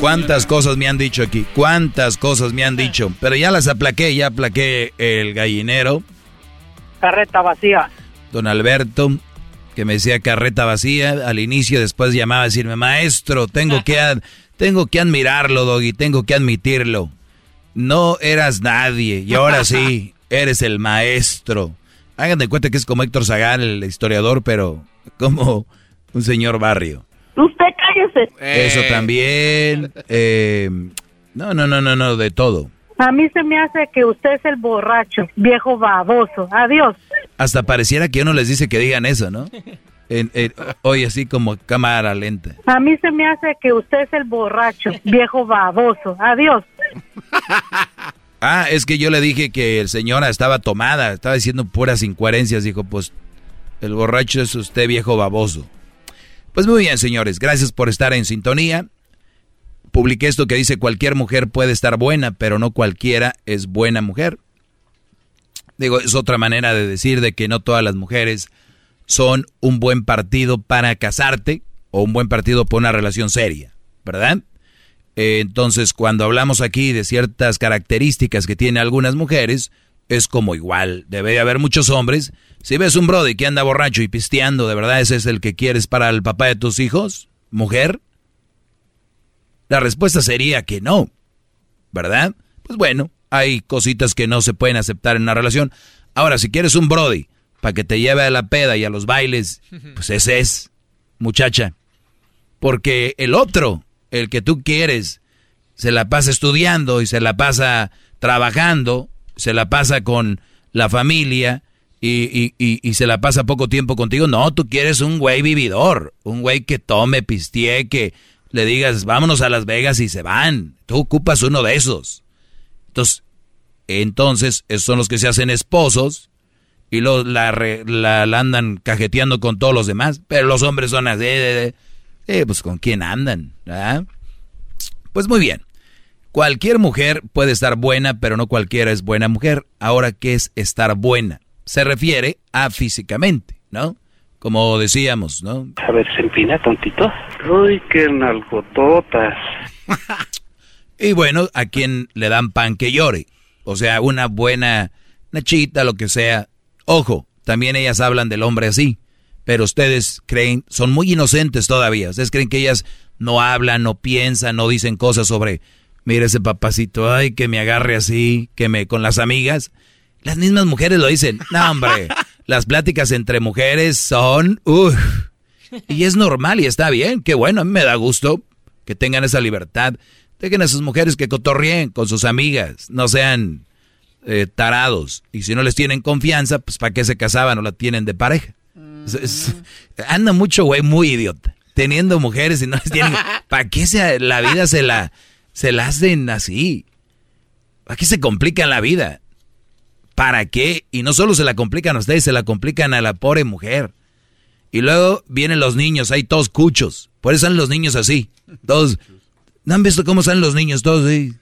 ¿Cuántas cosas me han dicho aquí? ¿Cuántas cosas me han dicho? Pero ya las aplaqué, ya aplaqué el gallinero. Carreta vacía. Don Alberto, que me decía carreta vacía, al inicio después llamaba a decirme, maestro, tengo que, tengo que admirarlo, Doggy, tengo que admitirlo. No eras nadie y ahora sí, eres el maestro. Hagan de cuenta que es como Héctor Zagal, el historiador, pero como un señor barrio. Usted cállese. Eso también. Eh, no, no, no, no, no, de todo. A mí se me hace que usted es el borracho, viejo baboso. Adiós. Hasta pareciera que uno les dice que digan eso, ¿no? hoy así como cámara lenta. A mí se me hace que usted es el borracho, viejo baboso. Adiós. Ah, es que yo le dije que el señora estaba tomada, estaba diciendo puras incoherencias. Dijo, pues, el borracho es usted, viejo baboso. Pues muy bien, señores, gracias por estar en sintonía. Publiqué esto que dice cualquier mujer puede estar buena, pero no cualquiera es buena mujer. Digo, es otra manera de decir de que no todas las mujeres son un buen partido para casarte o un buen partido para una relación seria, ¿verdad? Eh, entonces, cuando hablamos aquí de ciertas características que tienen algunas mujeres, es como igual. Debe haber muchos hombres. Si ves un brody que anda borracho y pisteando, ¿de verdad ese es el que quieres para el papá de tus hijos? ¿Mujer? La respuesta sería que no. ¿Verdad? Pues bueno, hay cositas que no se pueden aceptar en una relación. Ahora, si quieres un brody para que te lleve a la peda y a los bailes, pues ese es, muchacha. Porque el otro, el que tú quieres, se la pasa estudiando y se la pasa trabajando, se la pasa con la familia y, y, se la pasa poco tiempo contigo. No, tú quieres un güey vividor, un güey que tome, pistee, que le digas, vámonos a Las Vegas y se van. Tú ocupas uno de esos. Entonces, entonces esos son los que se hacen esposos y lo, la, la, andan cajeteando con todos los demás. Pero los hombres son así, de, eh, pues con quién andan. Pues muy bien. Cualquier mujer puede estar buena, pero no cualquiera es buena mujer. Ahora, ¿qué es estar buena? Se refiere a físicamente, ¿no? Como decíamos, ¿no? A ver, se empina tontito. Uy, qué nalgototas. y bueno, a quien le dan pan que llore. O sea, una buena nachita, lo que sea. Ojo, también ellas hablan del hombre así. Pero ustedes creen, son muy inocentes todavía. Ustedes creen que ellas no hablan, no piensan, no dicen cosas sobre Mira ese papacito, ay, que me agarre así, que me con las amigas. Las mismas mujeres lo dicen. No, hombre, las pláticas entre mujeres son, uff. Y es normal y está bien, qué bueno, a mí me da gusto que tengan esa libertad. Dejen a sus mujeres que cotorreen con sus amigas, no sean eh, tarados. Y si no les tienen confianza, pues ¿para qué se casaban o la tienen de pareja? anda mucho güey muy idiota, teniendo mujeres y no les tienen... ¿Para qué se, la vida se la se la hacen así. Aquí se complican la vida. ¿Para qué? Y no solo se la complican a ustedes, se la complican a la pobre mujer. Y luego vienen los niños, hay todos cuchos. Por eso salen los niños así. Todos. ¿No han visto cómo salen los niños todos así?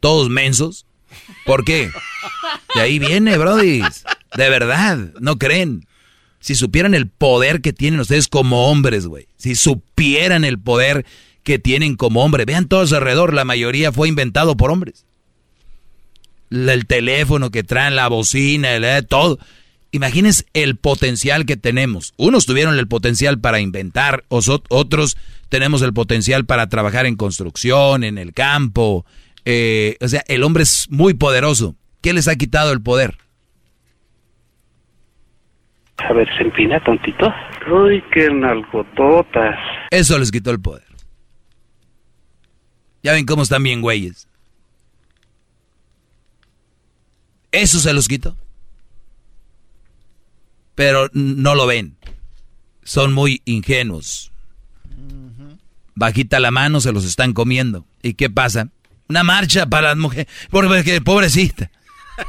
Todos mensos. ¿Por qué? De ahí viene, Brody. De verdad, no creen. Si supieran el poder que tienen ustedes como hombres, güey. Si supieran el poder que tienen como hombre. Vean todos alrededor, la mayoría fue inventado por hombres. El teléfono que traen, la bocina, todo. Imagínense el potencial que tenemos. Unos tuvieron el potencial para inventar, otros tenemos el potencial para trabajar en construcción, en el campo. Eh, o sea, el hombre es muy poderoso. ¿Qué les ha quitado el poder? A ver, se empina tontito. Uy, qué nalgototas. Eso les quitó el poder. Ya ven cómo están bien güeyes. Eso se los quito. Pero no lo ven. Son muy ingenuos. Bajita la mano, se los están comiendo. ¿Y qué pasa? Una marcha para las mujeres. Porque, pobrecita.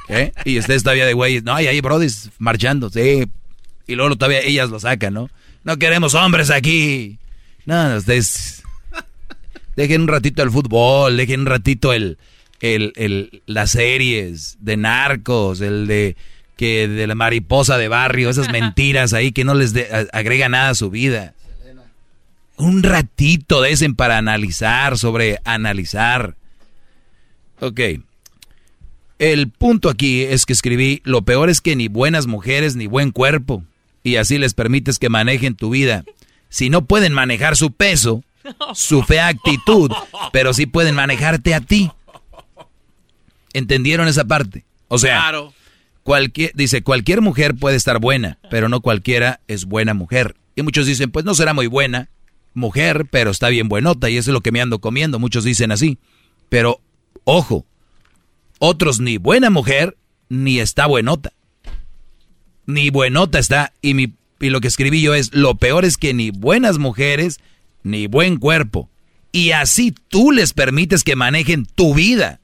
¿Qué? Y ustedes todavía de güey, no, hay ahí brodis marchando, sí. Y luego todavía ellas lo sacan, ¿no? No queremos hombres aquí. No, ustedes dejen un ratito el fútbol, dejen un ratito el, el, el, las series de narcos, el de que de la mariposa de barrio, esas mentiras ahí que no les agrega nada a su vida. Un ratito de ese para analizar, sobre analizar. Ok. El punto aquí es que escribí, lo peor es que ni buenas mujeres ni buen cuerpo, y así les permites que manejen tu vida. Si no pueden manejar su peso, su fea actitud, pero sí pueden manejarte a ti. ¿Entendieron esa parte? O sea, cualquier, dice, cualquier mujer puede estar buena, pero no cualquiera es buena mujer. Y muchos dicen, pues no será muy buena mujer, pero está bien buenota y eso es lo que me ando comiendo. Muchos dicen así. Pero, ojo, otros ni buena mujer, ni está buenota. Ni buenota está. Y, mi, y lo que escribí yo es, lo peor es que ni buenas mujeres, ni buen cuerpo. Y así tú les permites que manejen tu vida.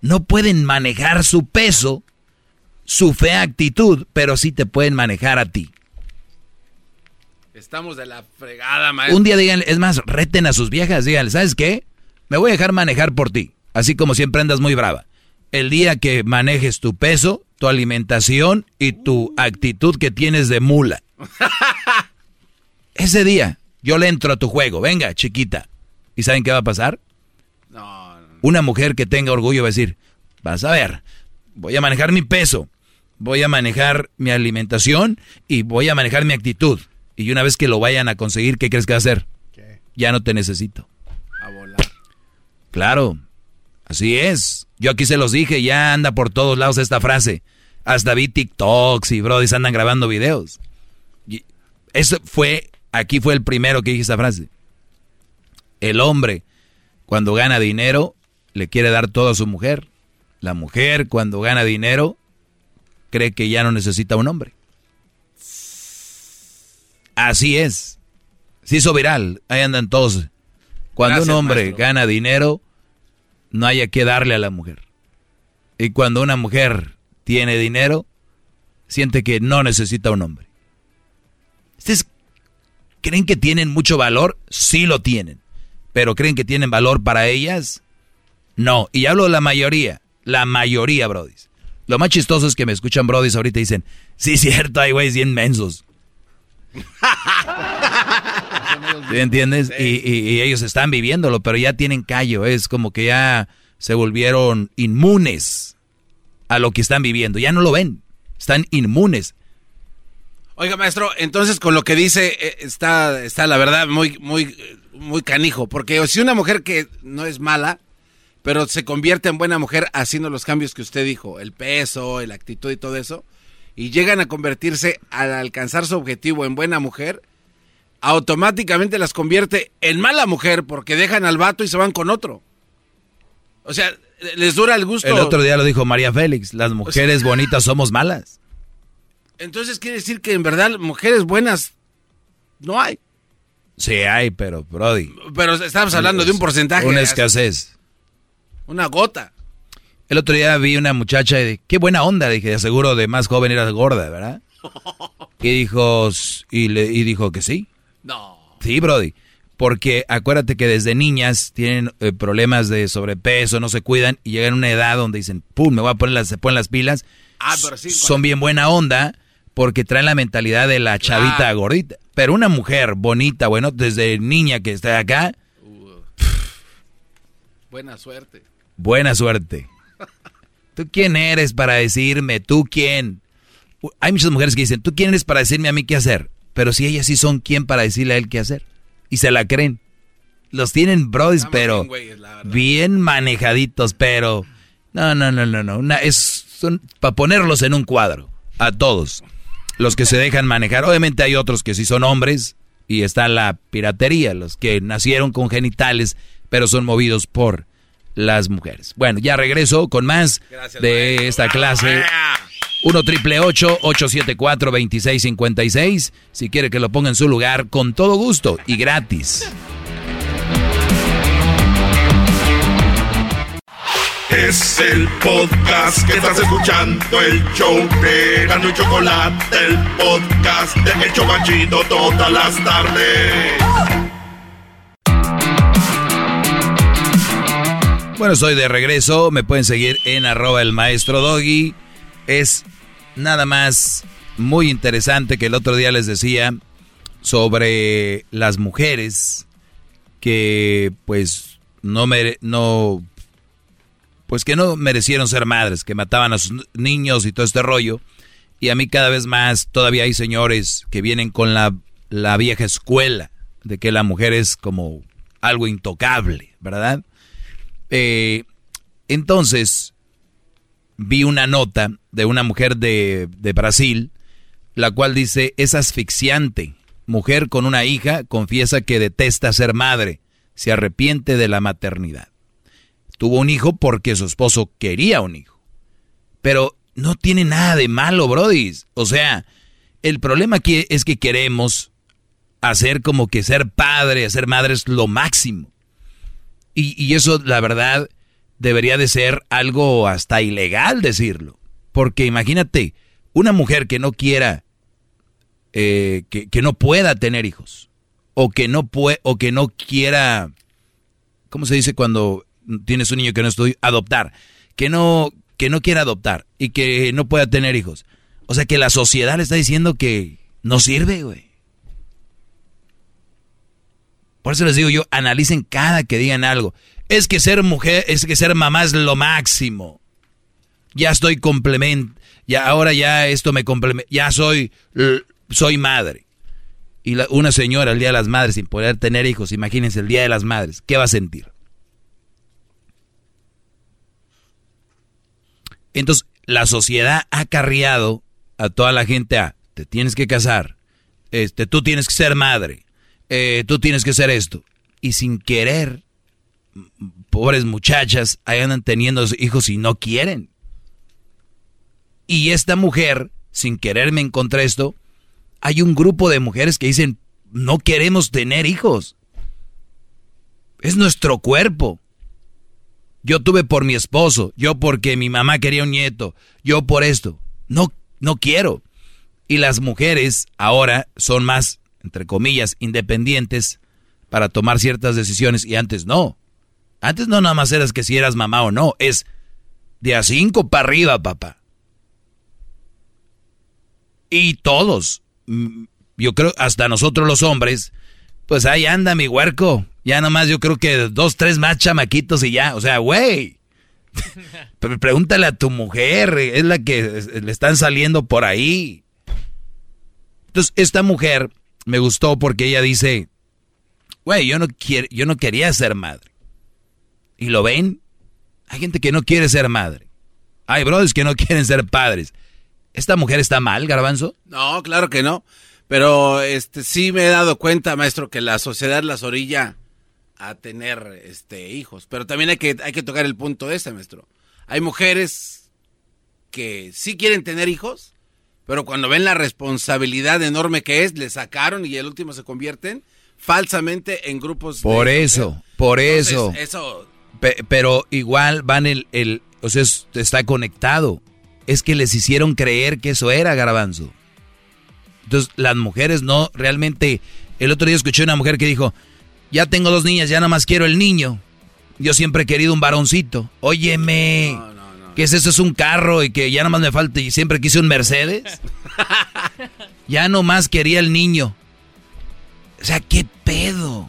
No pueden manejar su peso, su fea actitud, pero sí te pueden manejar a ti. Estamos de la fregada, maestro. Un día digan, es más, reten a sus viejas, díganle, ¿sabes qué? Me voy a dejar manejar por ti, así como siempre andas muy brava el día que manejes tu peso, tu alimentación y tu actitud que tienes de mula. Ese día yo le entro a tu juego. Venga, chiquita. ¿Y saben qué va a pasar? No, Una mujer que tenga orgullo va a decir, vas a ver, voy a manejar mi peso, voy a manejar mi alimentación y voy a manejar mi actitud. Y una vez que lo vayan a conseguir, ¿qué crees que va a hacer? Ya no te necesito. A volar. Claro, así es. Yo aquí se los dije, ya anda por todos lados esta frase. Hasta vi TikToks y brodis andan grabando videos. Y eso fue, aquí fue el primero que dije esta frase. El hombre, cuando gana dinero, le quiere dar todo a su mujer. La mujer, cuando gana dinero, cree que ya no necesita un hombre. Así es. Se hizo viral. Ahí andan todos. Cuando un hombre gana dinero, no haya que darle a la mujer. Y cuando una mujer tiene dinero, siente que no necesita un hombre. ¿Ustedes creen que tienen mucho valor? Sí lo tienen. Pero ¿creen que tienen valor para ellas? No. Y hablo de la mayoría. La mayoría, brodis. Lo más chistoso es que me escuchan brodis ahorita y dicen, sí, cierto, hay güeyes bien mensos. ¿Sí entiendes? Y, ellos están viviéndolo, pero ya tienen callo. Es como que ya se volvieron inmunes a lo que están viviendo. Ya no lo ven. Están inmunes. Oiga, maestro, entonces con lo que dice eh, está, está la verdad muy, muy, muy canijo. Porque si una mujer que no es mala, pero se convierte en buena mujer haciendo los cambios que usted dijo, el peso, la actitud y todo eso, y llegan a convertirse al alcanzar su objetivo en buena mujer, automáticamente las convierte en mala mujer porque dejan al vato y se van con otro. O sea, les dura el gusto. El otro día lo dijo María Félix, las mujeres bonitas somos malas. Entonces quiere decir que en verdad mujeres buenas no hay. Sí hay, pero Brody. Pero estamos hablando de un porcentaje. Una escasez. Una gota. El otro día vi una muchacha y qué buena onda, dije, seguro de más joven era gorda, ¿verdad? Y dijo, y, le, y dijo que sí. No. Sí, Brody. Porque acuérdate que desde niñas tienen eh, problemas de sobrepeso, no se cuidan y llegan a una edad donde dicen, pum, me voy a poner las, se ponen las pilas. Ah, pero sí, Son bien buena onda porque traen la mentalidad de la chavita gordita. Pero una mujer bonita, bueno, desde niña que está acá. buena suerte. Buena suerte. ¿Tú quién eres para decirme? ¿Tú quién? Hay muchas mujeres que dicen, ¿tú quién eres para decirme a mí qué hacer? Pero si ellas sí son quién para decirle a él qué hacer. Y se la creen. Los tienen bros, pero bien, manejaditos, pero... No, no, no, no, no. es, son para ponerlos en un cuadro. A todos. Los que se dejan manejar. Obviamente hay otros que sí son hombres y está la piratería. Los que nacieron con genitales, pero son movidos por las mujeres. Bueno, ya regreso con más de esta clase. 1 triple 874 2656. Si quiere que lo ponga en su lugar, con todo gusto y gratis. Es el podcast que estás escuchando, el show de Gano y Chocolate, el podcast de El Chocachito todas las tardes. Bueno, estoy de regreso. Me pueden seguir en arroba el maestro Doggy. Es nada más muy interesante que el otro día les decía sobre las mujeres que pues no, no pues que no merecieron ser madres, que mataban a sus niños y todo este rollo. Y a mí cada vez más todavía hay señores que vienen con la, la vieja escuela de que la mujer es como algo intocable, ¿verdad? Eh, entonces, vi una nota de una mujer de, de Brasil, la cual dice, es asfixiante. Mujer con una hija confiesa que detesta ser madre, se arrepiente de la maternidad. Tuvo un hijo porque su esposo quería un hijo. Pero no tiene nada de malo, Brody. O sea, el problema aquí es que queremos hacer como que ser padre, ser madre es lo máximo. Y, y, eso, la verdad, debería de ser algo hasta ilegal decirlo. Porque imagínate, una mujer que no quiera, eh, que, que, no pueda tener hijos, o que no puede, o que no quiera, ¿cómo se dice cuando tienes un niño que no estudia, adoptar, que no, que no quiera adoptar y que no pueda tener hijos. O sea que la sociedad le está diciendo que no sirve, güey. Por eso les digo yo, analicen cada que digan algo. Es que ser mujer, es que ser mamá es lo máximo. Ya estoy complemento, ya ahora ya esto me complementa, ya soy, soy madre. Y una señora el día de las madres sin poder tener hijos, imagínense el día de las madres, ¿qué va a sentir? Entonces, la sociedad ha carriado a toda la gente a, te tienes que casar, este, tú tienes que ser madre, eh, tú tienes que ser esto. Y sin querer, pobres muchachas, ahí andan teniendo hijos y no quieren. Y esta mujer, sin querer me encontré esto, hay un grupo de mujeres que dicen, no queremos tener hijos. Es nuestro cuerpo. Yo tuve por mi esposo, yo porque mi mamá quería un nieto, yo por esto. No, no quiero. Y las mujeres ahora son más, entre comillas, independientes para tomar ciertas decisiones y antes no. Antes no nada más eras que si eras mamá o no, es de a cinco para arriba, papá. Y todos, mm, yo creo, hasta nosotros los hombres, pues ahí anda mi huerco, ya nomás yo creo que dos, tres más chamaquitos y ya. O sea, güey. Pregúntale a tu mujer, es la que le están saliendo por ahí. Entonces, esta mujer me gustó porque ella dice, güey, yo no quiero, yo no quería ser madre. ¿Y lo ven? Hay gente que no quiere ser madre. Hay brothers que no quieren ser padres. ¿Esta mujer está mal, Garbanzo? No, claro que no. Pero este sí me he dado cuenta, maestro, que la sociedad las orilla a tener este hijos. Pero también hay que, hay que tocar el punto este, maestro. Hay mujeres que sí quieren tener hijos, pero cuando ven la responsabilidad enorme que es, le sacaron y el último se convierten falsamente en grupos. Por eso, por eso. Eso. pero igual van el, el, o sea, está conectado. Es que les hicieron creer que eso era garbanzo. Entonces, las mujeres no realmente. El otro día escuché una mujer que dijo: ya tengo dos niñas, ya nada más quiero el niño. Yo siempre he querido un varoncito. Óyeme, no, no, no. ¿qué es eso? Es un carro y que ya nada más me falta y siempre quise un Mercedes. ya más quería el niño. O sea, ¿qué pedo?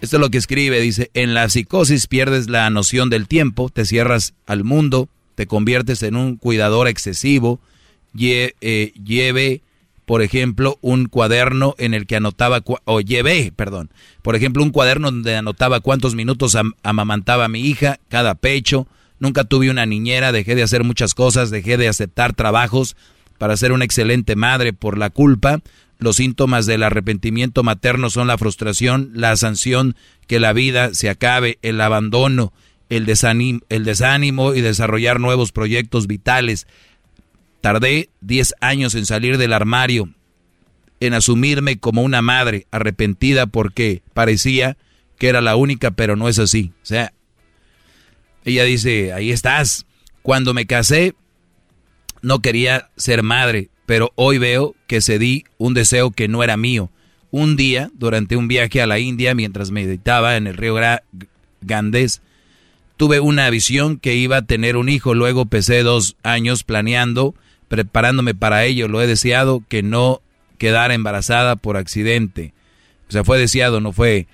Esto es lo que escribe, dice, en la psicosis pierdes la noción del tiempo, te cierras al mundo, te conviertes en un cuidador excesivo, eh, lleve por ejemplo, un cuaderno en el que anotaba, o llevé, perdón, por ejemplo, un cuaderno donde anotaba cuántos minutos amamantaba a mi hija, cada pecho. Nunca tuve una niñera, dejé de hacer muchas cosas, dejé de aceptar trabajos para ser una excelente madre por la culpa. Los síntomas del arrepentimiento materno son la frustración, la sanción, que la vida se acabe, el abandono, el desánimo, el desánimo y desarrollar nuevos proyectos vitales. Tardé 10 años en salir del armario, en asumirme como una madre arrepentida porque parecía que era la única, pero no es así. O sea, ella dice, ahí estás. Cuando me casé, no quería ser madre, pero hoy veo que cedí un deseo que no era mío. Un día, durante un viaje a la India, mientras meditaba en el río Gandés, tuve una visión que iba a tener un hijo. Luego pesé dos años planeando, preparándome para ello. Lo he deseado que no quedara embarazada por accidente. O sea, fue deseado, no fue.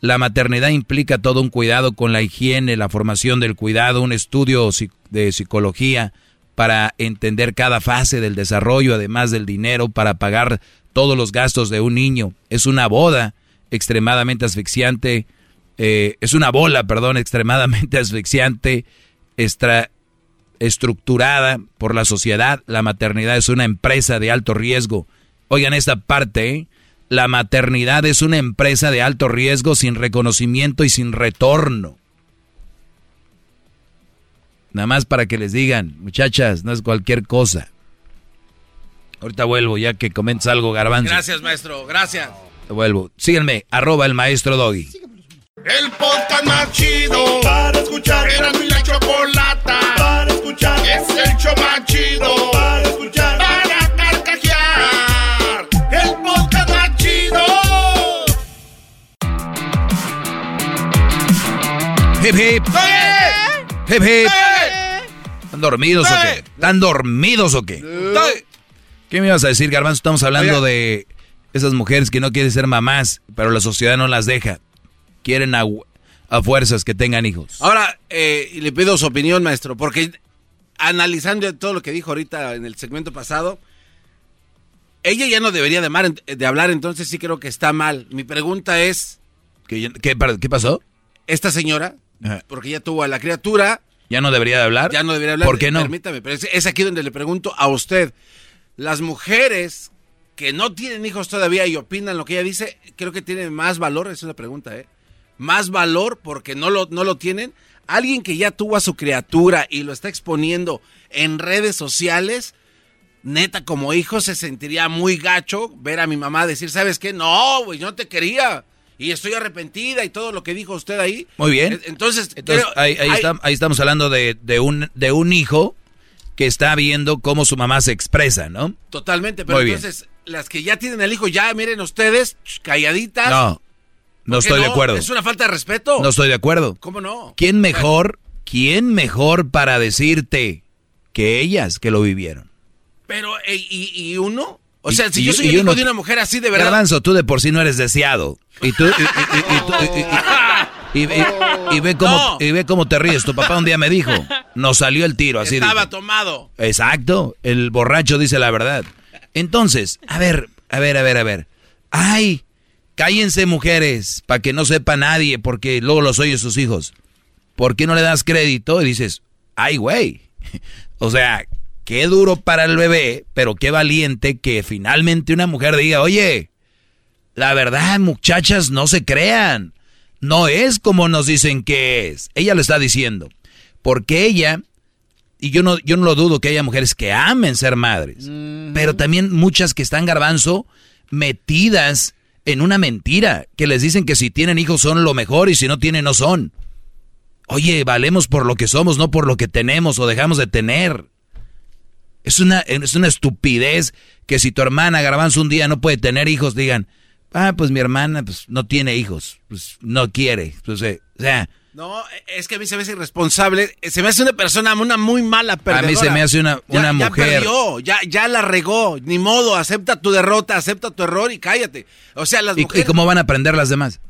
La maternidad implica todo un cuidado con la higiene, la formación del cuidado, un estudio de psicología para entender cada fase del desarrollo, además del dinero para pagar todos los gastos de un niño. Es una boda extremadamente asfixiante, eh, es una bola, perdón, extremadamente asfixiante, extra, estructurada por la sociedad. La maternidad es una empresa de alto riesgo. Oigan esta parte, ¿eh? la maternidad es una empresa de alto riesgo sin reconocimiento y sin retorno. Nada más para que les digan, muchachas, no es cualquier cosa. Ahorita vuelvo ya que comentes algo, garbanzo. Gracias, maestro, gracias. Vuelvo. Síganme, arroba el maestro Doggy. El podcast más chido para escuchar. Era mi la chocolata para escuchar. Es el show más chido para escuchar. Para carcajear. El podcast más chido. Hip hip. Hip hip. ¿Están dormidos o qué? ¿Están dormidos o qué? ¿Qué me ibas a decir, Garbanzo? Estamos hablando de esas mujeres que no quieren ser mamás, pero la sociedad no las deja. Quieren a, fuerzas que tengan hijos. Ahora, eh, le pido su opinión, maestro, porque analizando todo lo que dijo ahorita en el segmento pasado, ella ya no debería de, de hablar, entonces sí creo que está mal. Mi pregunta es... ¿Qué, qué, pasó? Esta señora, porque ella tuvo a la criatura... ¿Ya no debería de hablar? Ya no debería hablar. ¿Por qué no? Permítame, pero es aquí donde le pregunto a usted las mujeres que no tienen hijos todavía y opinan lo que ella dice, creo que tienen más valor, es una pregunta, ¿eh? Más valor porque no lo, no lo tienen. Alguien que ya tuvo a su criatura y lo está exponiendo en redes sociales, neta, como hijo, se sentiría muy gacho ver a mi mamá decir, ¿sabes qué? No, güey, yo no te quería. Y estoy arrepentida y todo lo que dijo usted ahí. Muy bien. Entonces, ahí, ahí estamos hablando de, de, un, de un hijo que está viendo cómo su mamá se expresa, ¿no? Totalmente, pero entonces las que ya tienen el hijo, ya miren ustedes, calladitas. No, no estoy de acuerdo. ¿Es una falta de respeto? No estoy de acuerdo. ¿Cómo no? ¿Quién mejor, quién mejor para decirte que ellas que lo vivieron? Pero, ¿y, uno? O sea, si yo soy el hijo de una mujer así de verdad. Garbanzo, tú de por sí no eres deseado. Y tú. Y, ve cómo, y ve cómo te ríes. Tu papá un día me dijo, nos salió el tiro, así Estaba tomado. Exacto, el borracho dice la verdad. Entonces, a ver, a ver, a ver, a ver. Ay, cállense mujeres, para que no sepa nadie, porque luego los oye sus hijos. ¿Por qué no le das crédito? Y dices, ay, güey. O sea, qué duro para el bebé, pero qué valiente que finalmente una mujer diga, oye, la verdad, muchachas, no se crean no es como nos dicen que es. Ella lo está diciendo. Porque ella, y yo no, yo no lo dudo que haya mujeres que amen ser madres, pero también muchas que están garbanzo metidas en una mentira, que les dicen que si tienen hijos son lo mejor y si no tienen no son. Oye, valemos por lo que somos, no por lo que tenemos o dejamos de tener. Es una, es una estupidez que si tu hermana garbanzo un día no puede tener hijos, digan, Ah, pues mi hermana pues, no tiene hijos, pues no quiere. Pues, eh, o sea... No, es que a mí se me hace irresponsable. Se me hace una persona, una muy mala perdedora. A mí se me hace una, una mujer. Ya perdió, ya, ya la regó. Ni modo, acepta tu derrota, acepta tu error y cállate. O sea, las mujeres... ¿Y cómo van a aprender las demás?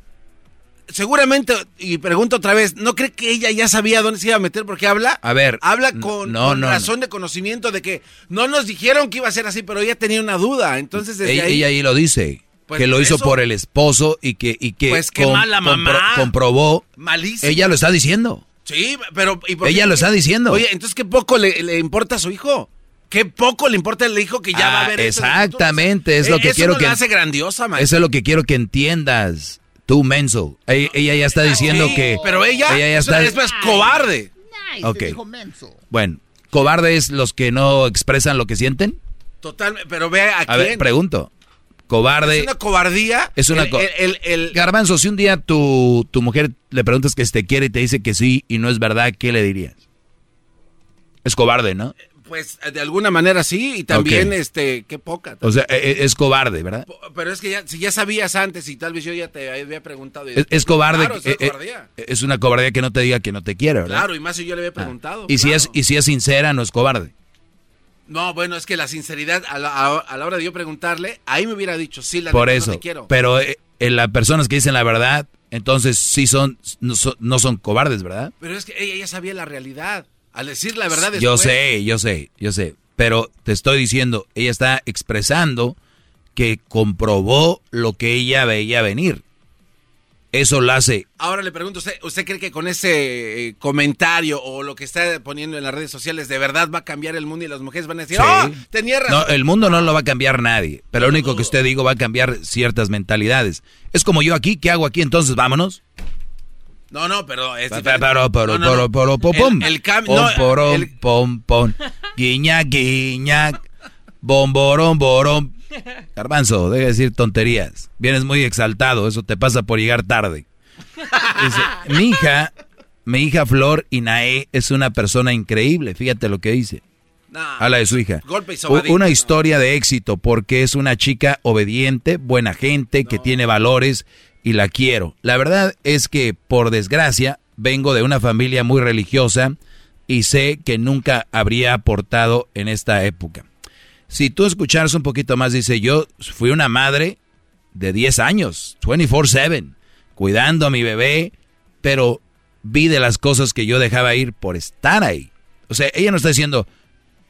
Seguramente, y pregunto otra vez, ¿no cree que ella ya sabía dónde se iba a meter? Porque habla. A ver. Habla con, razón de conocimiento de que no nos dijeron que iba a ser así, pero ella tenía una duda. Entonces, desde ella, ahí. Ella ahí lo dice. Pues que lo hizo por el esposo y que, y que pues qué mala mamá. comprobó. Malísimo. Ella lo está diciendo. Sí, pero... ella lo está diciendo. Oye, entonces qué poco le, importa a su hijo. Qué poco le importa al hijo que ya va a ah, ver Exactamente, es lo que quiero que... hace grandiosa, Eso es lo que quiero que entiendas. Tú, menso. Ella, ya está diciendo que... Pero ella, ya está... es más cobarde. ok. Bueno, ¿cobarde es los que no expresan lo que sienten? Total, pero ve a, a ver, pregunto. Cobarde. Es una cobardía. Es una el, co- el- el- Garbanzo, si un día tu, tu mujer le preguntas que si te quiere y te dice que sí y no es verdad, ¿qué le dirías? Es cobarde, ¿no? Pues de alguna manera sí, y también, este, qué poca. O sea, e- e- es cobarde, ¿verdad? Pero es que ya, si ya sabías antes y tal vez yo ya te había preguntado. y- Es, es cobarde. Claro, es eh, una eh, cobardía. es una cobardía que no te diga que no te quiere, ¿verdad? Claro, y más si yo le había preguntado. y, si es, y si es sincera, no es cobarde. No, bueno, es que la sinceridad, a la, a- la hora de yo preguntarle, ahí me hubiera dicho, sí, la Por eso. no te quiero. Pero eh, eh, las personas que dicen la verdad, entonces sí son no, son, no son cobardes, ¿verdad? Pero es que ella ya sabía la realidad. Al decir la verdad Yo sé, yo sé, yo sé. Pero te estoy diciendo, ella está expresando que comprobó lo que ella veía venir. Eso la hace. Ahora le pregunto, ¿usted, ¿usted cree que con ese eh, comentario o lo que está poniendo en las redes sociales de verdad va a cambiar el mundo y las mujeres van a decir, Sí. ¡oh, tenía razón! No, el mundo no lo va a cambiar nadie. Pero lo único que usted digo va a cambiar ciertas mentalidades. Es como yo aquí, ¿qué hago aquí? Entonces vámonos. No, no, pero es diferente. Pero, pero, pero, pero, pom, El- pom. el cam- Pom, pom, pom. Guiña, guiña. Bomborón, borón. Garbanzo, deja de decir tonterías. Vienes muy exaltado, eso te pasa por llegar tarde. Dice, mi hija, mi hija Flor Inae es una persona increíble. Fíjate lo que dice. Habla de su hija. Golpe y Una historia de éxito porque es una chica obediente, buena gente, que tiene valores y la quiero. La verdad es que, por desgracia, vengo de una familia muy religiosa y sé que nunca habría aportado en esta época. Si tú escucharas un poquito más, dice, yo fui una madre de 10 años, 24/7, cuidando a mi bebé, pero vi de las cosas que yo dejaba ir por estar ahí. O sea, ella no está diciendo,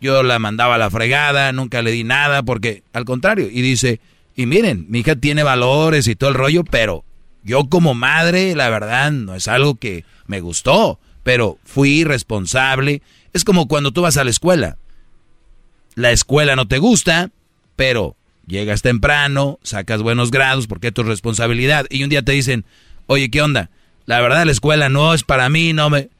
yo la mandaba a la fregada, nunca le di nada, porque al contrario, y dice, y miren, mi hija tiene valores y todo el rollo, pero yo como madre, la verdad, no es algo que me gustó, pero fui responsable. Es como cuando tú vas a la escuela. La escuela no te gusta, pero llegas temprano, sacas buenos grados porque es tu responsabilidad. Y un día te dicen, oye, ¿qué onda? La verdad, la escuela no es para mí, no me...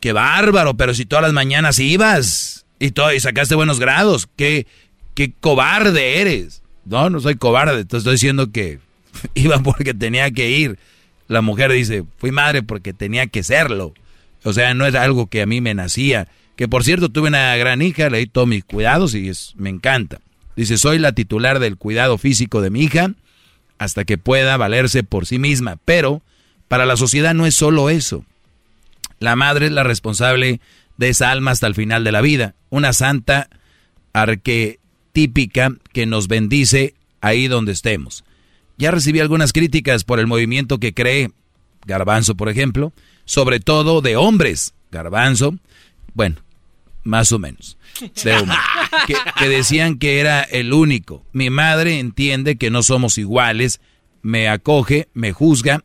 Qué bárbaro, pero si todas las mañanas ibas y, todo, y sacaste buenos grados, qué, qué cobarde eres. No, no soy cobarde, te estoy diciendo que iba porque tenía que ir. La mujer dice, fui madre porque tenía que serlo. O sea, no es algo que a mí me nacía. Que por cierto, tuve una gran hija, le di todos mis cuidados y es, me encanta. Dice, soy la titular del cuidado físico de mi hija hasta que pueda valerse por sí misma. Pero para la sociedad no es solo eso. La madre es la responsable de esa alma hasta el final de la vida. Una santa arquetípica que nos bendice ahí donde estemos. Ya recibí algunas críticas por el movimiento que cree Garbanzo, por ejemplo, sobre todo de hombres. Garbanzo, bueno, más o menos, de que, que decían que era el único. Mi madre entiende que no somos iguales, me acoge, me juzga,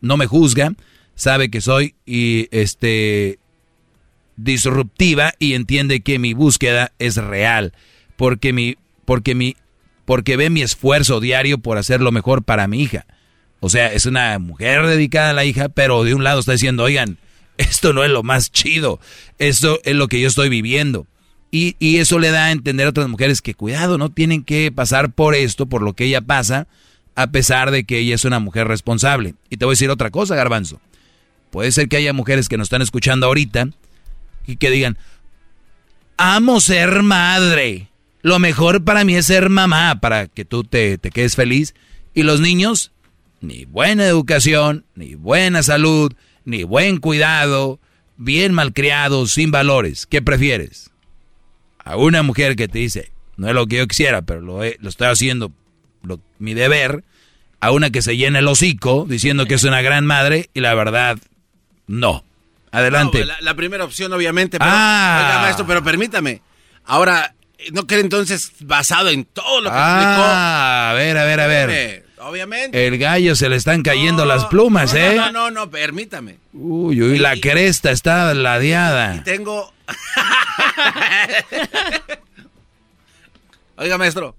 no me juzga, sabe que soy y este disruptiva y entiende que mi búsqueda es real, porque mi porque mi porque ve mi esfuerzo diario por hacer lo mejor para mi hija. O sea, es una mujer dedicada a la hija, pero de un lado está diciendo, "Oigan, esto no es lo más chido. Esto es lo que yo estoy viviendo." Y, y eso le da a entender a otras mujeres que cuidado, no tienen que pasar por esto, por lo que ella pasa, a pesar de que ella es una mujer responsable. Y te voy a decir otra cosa, garbanzo. Puede ser que haya mujeres que nos están escuchando ahorita y que digan, amo ser madre. Lo mejor para mí es ser mamá, para que tú te, te quedes feliz. Y los niños, ni buena educación, ni buena salud, ni buen cuidado, bien malcriados, sin valores. ¿Qué prefieres? A una mujer que te dice, no es lo que yo quisiera, pero lo, he- lo estoy haciendo lo- mi deber. A una que se llena el hocico diciendo que es una gran madre y la verdad, no. Adelante. No, la, la primera opción, obviamente. Pero, Ah. Oiga, maestro, pero permítame. Ahora, ¿no cree entonces basado en todo lo que Ah, a ver, a ver, a explicó? ver. Obviamente. El gallo se le están cayendo No, las plumas, no, ¿eh? No, no, no, permítame. Uy, uy, la Y- cresta está Y ladeada. tengo. Oiga, maestro,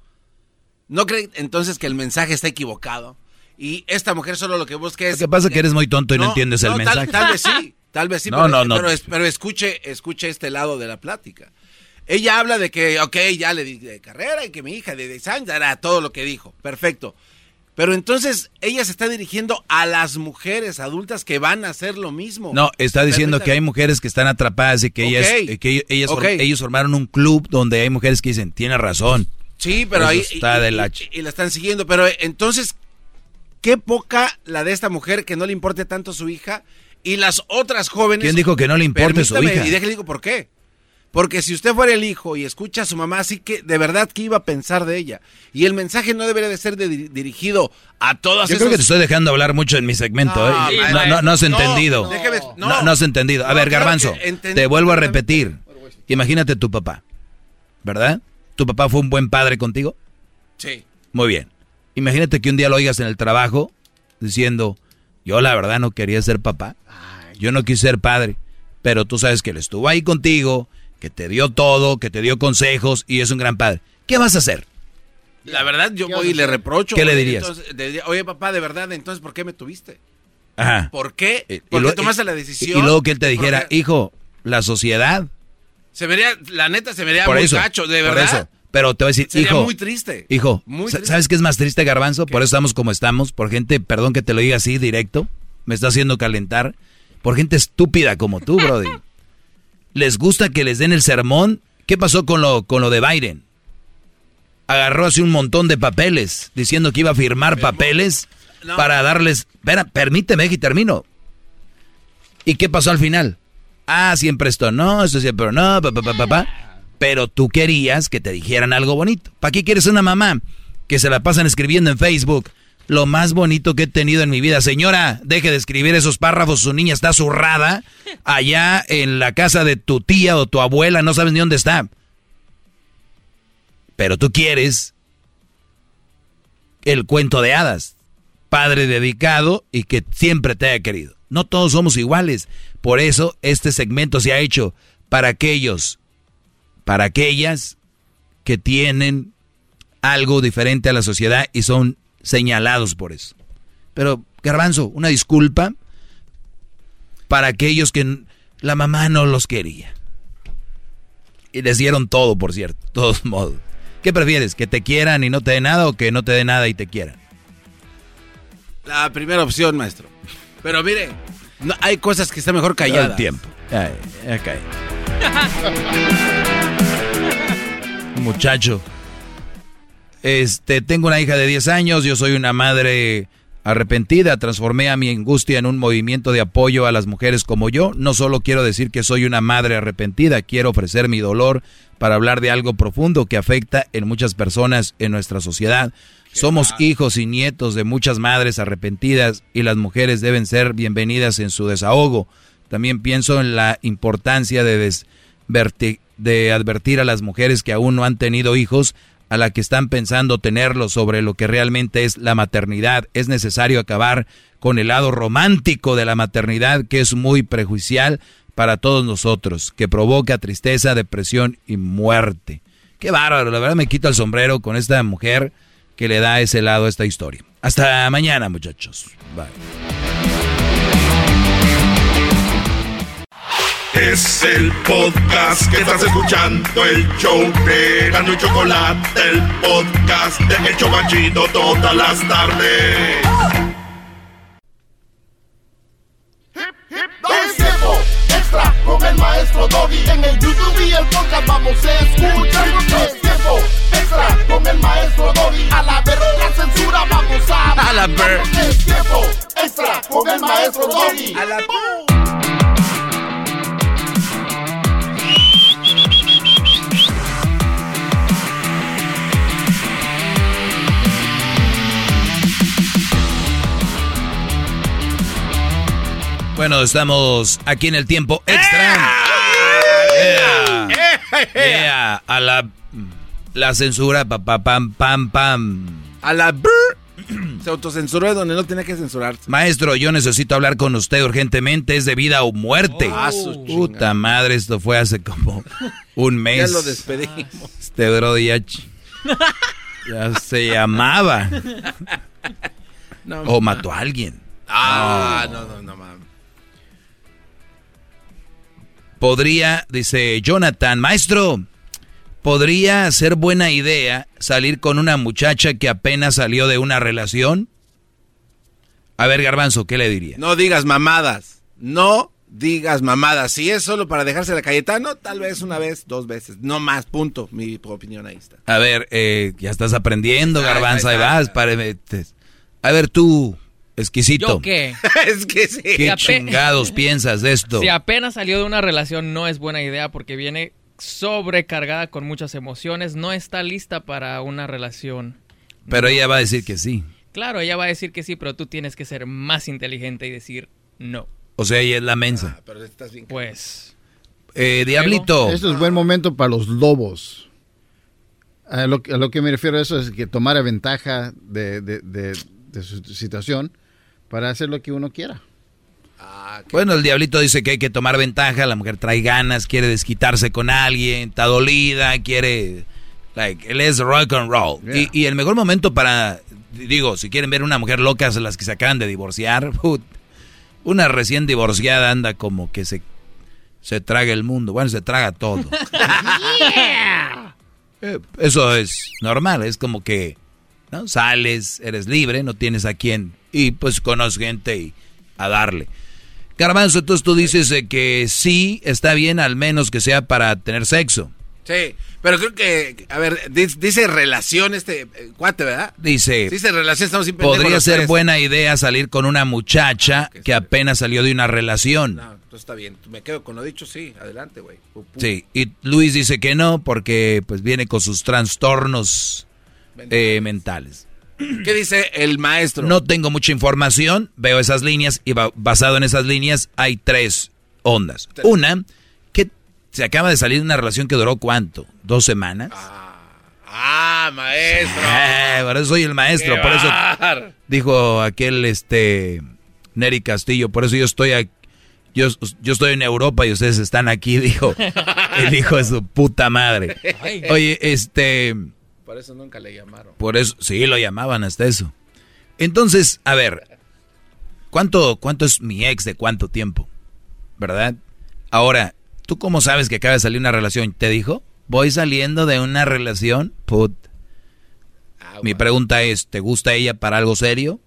¿no cree entonces que el mensaje está equivocado? Y esta mujer solo lo que busca es. Lo que pasa es que eres muy tonto y no, entiendes el tal- mensaje. Tal, vez sí, tal vez sí, No, pero, no, no. pero es- pero escuche, escuche este lado de la plática. ella habla de que, ok, ya le di de carrera y que mi hija de 10 años era todo lo que dijo. Perfecto. Pero entonces ella se está dirigiendo a las mujeres adultas que van a hacer lo mismo. No, está diciendo que hay mujeres que están atrapadas y que ellas, eh, que ellas, ellos formaron un club donde hay mujeres que dicen, tiene razón. Sí, pero Eso ahí está y, de y- la y- la están siguiendo. Pero eh, entonces, qué poca la de esta mujer que no le importe tanto su hija y las otras jóvenes. ¿Quién dijo que no le importe su hija? Y déjale digo por qué. Porque si usted fuera el hijo y escucha a su mamá, así que de verdad que iba a pensar de ella. Y el mensaje no debería de ser de- dirigido a todas Yo creo que te estoy dejando hablar mucho en mi segmento. No, ¿eh? no, no, no has entendido. déjeme- no. has entendido. A ver, claro Garbanzo, te vuelvo a repetir. Imagínate tu papá, ¿verdad? ¿Tu papá fue un buen padre contigo? Sí. Muy bien. Imagínate que un día lo oigas en el trabajo diciendo, yo la verdad no quería ser papá. Yo no quise ser padre. Pero tú sabes que él estuvo ahí contigo, que te dio todo, que te dio consejos y es un gran padre. ¿Qué vas a hacer? La verdad, yo voy y le reprocho. ¿Qué le dirías? Entonces, diría, Oye, papá, de verdad, entonces, ¿por qué me tuviste? Ajá. ¿Por qué? ¿Por qué luego- tomaste la decisión? Y luego que él te dijera, Porque hijo, la sociedad. Se vería, la neta, se vería por muy eso. gacho, de por verdad. eso. Pero te voy a decir, Sería hijo. muy triste. Hijo, Muy sa- triste. ¿sabes qué es más triste, Garbanzo? Por eso estamos como estamos. Por gente, perdón que te lo diga así directo. Me está haciendo calentar. Por gente estúpida como tú, Brody. Les gusta que les den el sermón. ¿Qué pasó con lo, con lo de Biden? Agarró así un montón de papeles diciendo que iba a firmar papeles No. para darles. Espera, permíteme que termino. ¿Y qué pasó al final? Ah, siempre esto no, esto siempre no, pa, pa, pa, pa, pa. Pero tú querías que te dijeran algo bonito. ¿Para qué quieres una mamá que se la pasan escribiendo en Facebook? Lo más bonito que he tenido en mi vida. Señora, deje de escribir esos párrafos. Su niña está zurrada allá en la casa de tu tía o tu abuela. No sabes ni dónde está. Pero tú quieres el cuento de hadas. Padre dedicado y que siempre te haya querido. No todos somos iguales. Por eso este segmento se ha hecho para aquellos, para aquellas que tienen algo diferente a la sociedad y son señalados por eso. Pero, Garbanzo, una disculpa para aquellos que la mamá no los quería. Y les dieron todo, por cierto, de todos modos. ¿Qué prefieres? ¿Que te quieran y no te dé nada o que no te dé nada y te quieran? La primera opción, maestro. Pero mire, no, hay cosas que están mejor calladas. el tiempo. Ay, ya cae. Muchacho. Este, tengo una hija de 10 años, yo soy una madre arrepentida, transformé a mi angustia en un movimiento de apoyo a las mujeres como yo. No solo quiero decir que soy una madre arrepentida, quiero ofrecer mi dolor para hablar de algo profundo que afecta en muchas personas en nuestra sociedad. Somos hijos y nietos de muchas madres arrepentidas y las mujeres deben ser bienvenidas en su desahogo. También pienso en la importancia de, de advertir a las mujeres que aún no han tenido hijos, a la que están pensando tenerlos sobre lo que realmente es la maternidad. Es necesario acabar con el lado romántico de la maternidad que es muy prejuicial para todos nosotros, que provoca tristeza, depresión y muerte. Qué bárbaro, la verdad me quito el sombrero con esta mujer que le da ese lado a esta historia. Hasta mañana, muchachos. Bye. Es el podcast que estás escuchando, el show de Gano y Chocolate, el podcast de El Chobachito todas las tardes. Es tiempo extra con el maestro Doggy. En el YouTube y el podcast vamos a escuchar. Es tiempo extra con el maestro Doggy. A la ver la censura vamos a A la ver. Es tiempo extra con el maestro Doggy. A la- Bueno, estamos aquí en el tiempo extra. Yeah. Yeah. A la, la censura, pa, pa, pam, pam, pam. A la... brr. Se autocensuró donde no tenía que censurarse. Maestro, yo necesito hablar con usted urgentemente. Es de vida o muerte. Su Puta madre, esto fue hace como un mes. Ya lo despedimos. Este brody ya, ya se llamaba. No, O mató a alguien. Ah, no, no, no, mames. Podría, dice Jonathan, maestro, ¿podría ser buena idea salir con una muchacha que apenas salió de una relación? A ver, Garbanzo, ¿qué le diría? No digas mamadas. No digas mamadas. Si es solo para dejarse la Cayetano, tal vez una vez, dos veces. No más, punto. Mi opinión ahí está. A ver, eh, ya estás aprendiendo, Garbanzo, ahí vas. te- A ver, tú, exquisito. ¿Yo qué? es que sí. ¿Qué chingados piensas de esto? Si apenas salió de una relación no es buena idea porque viene sobrecargada con muchas emociones, no está lista para una relación. Pero ella va a decir que sí. Claro, ella va a decir que sí, pero tú tienes que ser más inteligente y decir no. O sea, ella es la mensa. Pero estás bien. Pues Eh, Diablito. Esto es buen momento para los lobos. A lo, a lo que me refiero a eso es que tomara ventaja de, de- de- de su situación para hacer lo que uno quiera. Bueno, el diablito dice que hay que tomar ventaja, la mujer trae ganas, quiere desquitarse con alguien, está dolida, quiere... Like, él es rock and roll. Yeah. Y, y el mejor momento para, digo, si quieren ver una mujer loca, son las que se acaban de divorciar. put, una recién divorciada anda como que se, se traga el mundo. Bueno, se traga todo. Eh, Eso es normal, es como que ¿no? sales, eres libre, no tienes a quién y pues conoces gente y a darle. Garbanzo, entonces tú dices eh, que sí está bien al menos que sea para tener sexo. Sí, pero creo que, a ver, dice, dice relación este eh, cuate, ¿verdad? Dice, Dice relación, estamos podría ser tres. buena idea salir con una muchacha que que apenas salió de una relación. No, entonces está bien. Me quedo con lo dicho, sí. Adelante, güey. Sí, y Luis dice que no porque pues viene con sus trastornos eh, mentales. ¿Qué dice el maestro? No tengo mucha información, veo esas líneas y ba- basado en esas líneas hay tres ondas. Una, que se acaba de salir de una relación que duró cuánto, dos semanas. Ah, maestro. Eh, por eso soy el maestro, Qué por eso bar. dijo aquel este Neri Castillo, por eso yo estoy aquí. Yo, yo estoy en Europa y ustedes están aquí, dijo el hijo de su puta madre. Oye, este, Por eso nunca le llamaron. por eso, sí, lo llamaban hasta eso. Entonces, a ver, ¿cuánto, cuánto es mi ex de cuánto tiempo? ¿Verdad? Ahora, ¿tú cómo sabes que acaba de salir una relación? ¿Te dijo? Voy saliendo de una relación, put. Ah, Mi pregunta es, ¿te gusta ella para algo serio?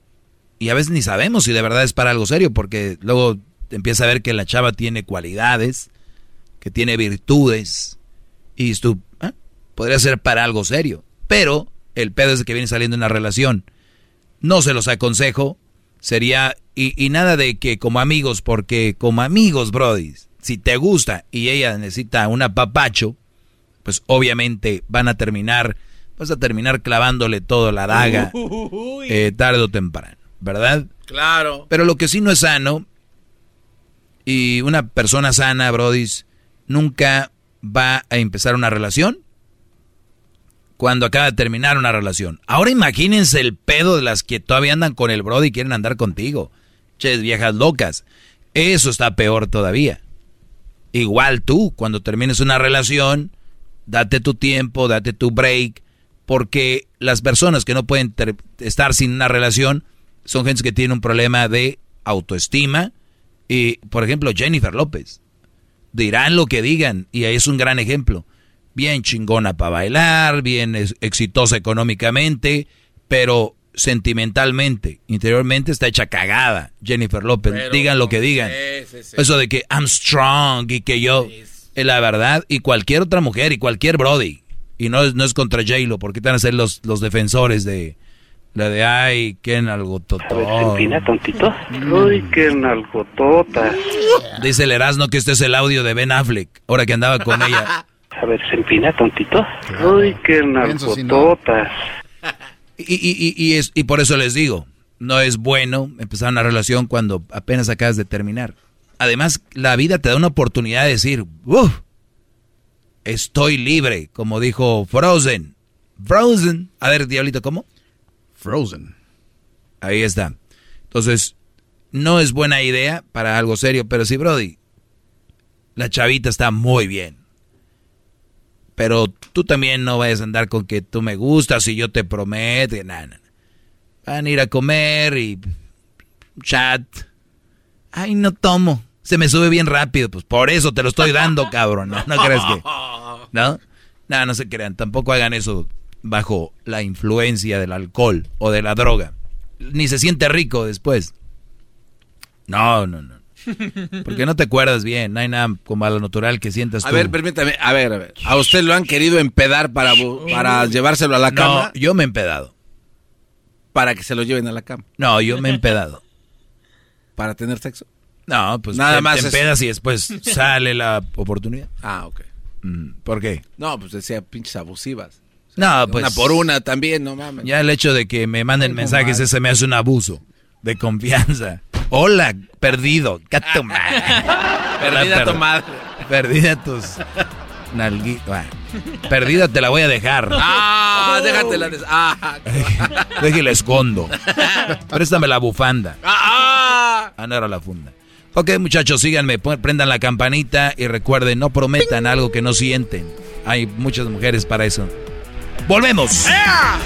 Y a veces ni sabemos si de verdad es para algo serio, porque luego empieza a ver que la chava tiene cualidades, que tiene virtudes, y tú, "Ah, podría ser para algo serio. Pero el pedo es de que viene saliendo una relación. No se los aconsejo, sería, y, y nada de que como amigos, porque como amigos, Brody, si te gusta y ella necesita un apapacho, pues obviamente van a terminar, vas a terminar clavándole todo la daga eh, tarde o temprano, ¿verdad? Claro. Pero lo que sí no es sano, y una persona sana, Brodis, nunca va a empezar una relación cuando acaba de terminar una relación. Ahora imagínense el pedo de las que todavía andan con el Brody y quieren andar contigo. Ches, viejas locas. Eso está peor todavía. Igual tú, cuando termines una relación, date tu tiempo, date tu break, porque las personas que no pueden estar sin una relación son gente que tiene un problema de autoestima. Y, por ejemplo, Jennifer López. Dirán lo que digan, y ahí es un gran ejemplo. Bien chingona para bailar, bien es- exitosa económicamente, pero sentimentalmente, interiormente está hecha cagada. Jennifer López, Pero digan lo que digan. sí, sí, sí. Eso de que I'm strong y que yo, es la verdad, y cualquier otra mujer y cualquier Brody. Y no es, no es contra J-Lo, porque van a ser los, los defensores de la de ay, qué algo A ver, se empina tontito. Uy, qué nalgotota. Dice el Erasmo que este es el audio de Ben Affleck, ahora que andaba con ella. A ver, se empina tontito. Uy, qué Pienso si no. nalgototas. Y, y, y, y es, y por eso les digo, no es bueno empezar una relación cuando apenas acabas de terminar. Además, la vida te da una oportunidad de decir, "Uf, estoy libre, como dijo Frozen. Frozen. A ver, diablito, ¿cómo? Frozen. Ahí está. Entonces, no es buena idea para algo serio, pero sí, Brody, la chavita está muy bien. Pero tú también no vayas a andar con que tú me gustas y yo te prometo. Nada, nada. Van a ir a comer y chat. Ay, no tomo. Se me sube bien rápido. Pues por eso te lo estoy dando, cabrón. No, no crees que. ¿No? No, no se crean, tampoco hagan eso bajo la influencia del alcohol o de la droga. Ni se siente rico después. No, no, no. Porque no te acuerdas bien, no hay nada como a lo natural que sientas A tú. ver, permítame, a ver, a ver. ¿A usted lo han querido empedar para, para llevárselo a la no, cama? yo me he empedado. Para que se lo lleven a la cama. No, yo me he empedado. ¿Para tener sexo? No, pues Nada te, más te es- empedas y después sale la oportunidad. Ah, ok. Mm, ¿Por qué? No, pues decía pinches abusivas. No, pues Una por una también, no mames. Ya el hecho de que me manden mensajes, ese me hace un abuso de confianza. Hola, perdido. Gato madre. Perdida Per- tu madre. Perdida tus nalguitas. Bueno, perdida te la voy a dejar. Ah, déjatela. des- Ah, Déjale escondo. Préstame la bufanda. ah, Ah, no era la funda. Ok, muchachos, síganme, prendan la campanita y recuerden, no prometan algo que no sienten. Hay muchas mujeres para eso. ¡Volvemos! ¡Ea!